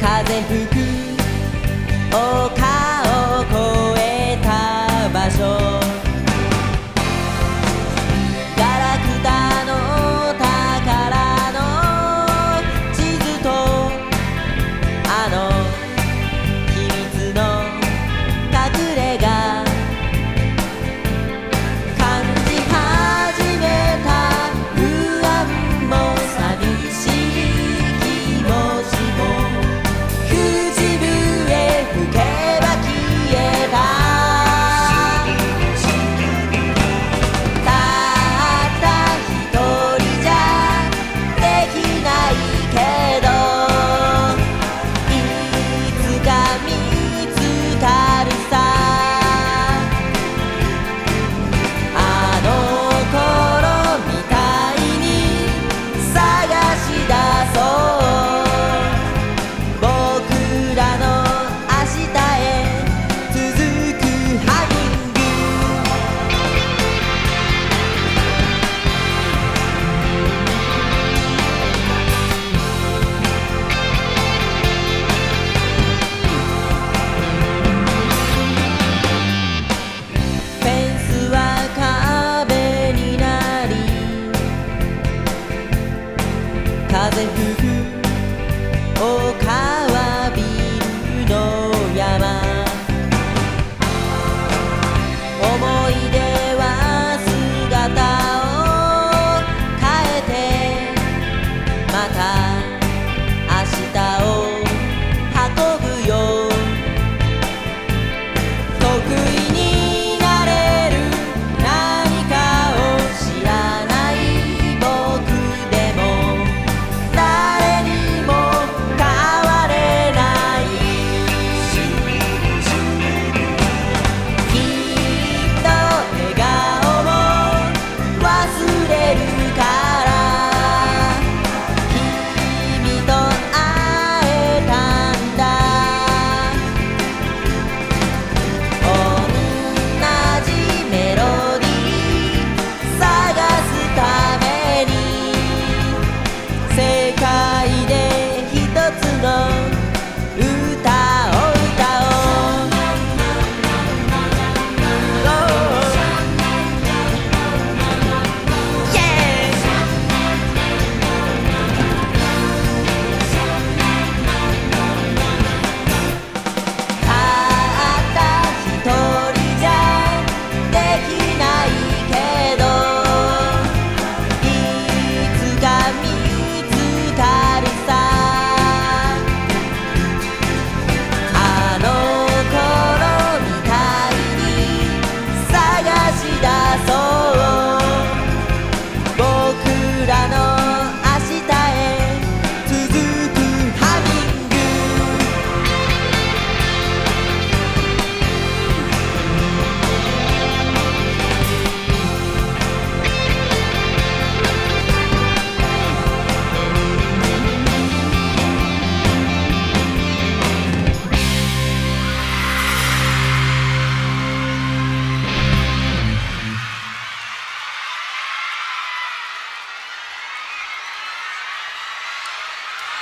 風吹く」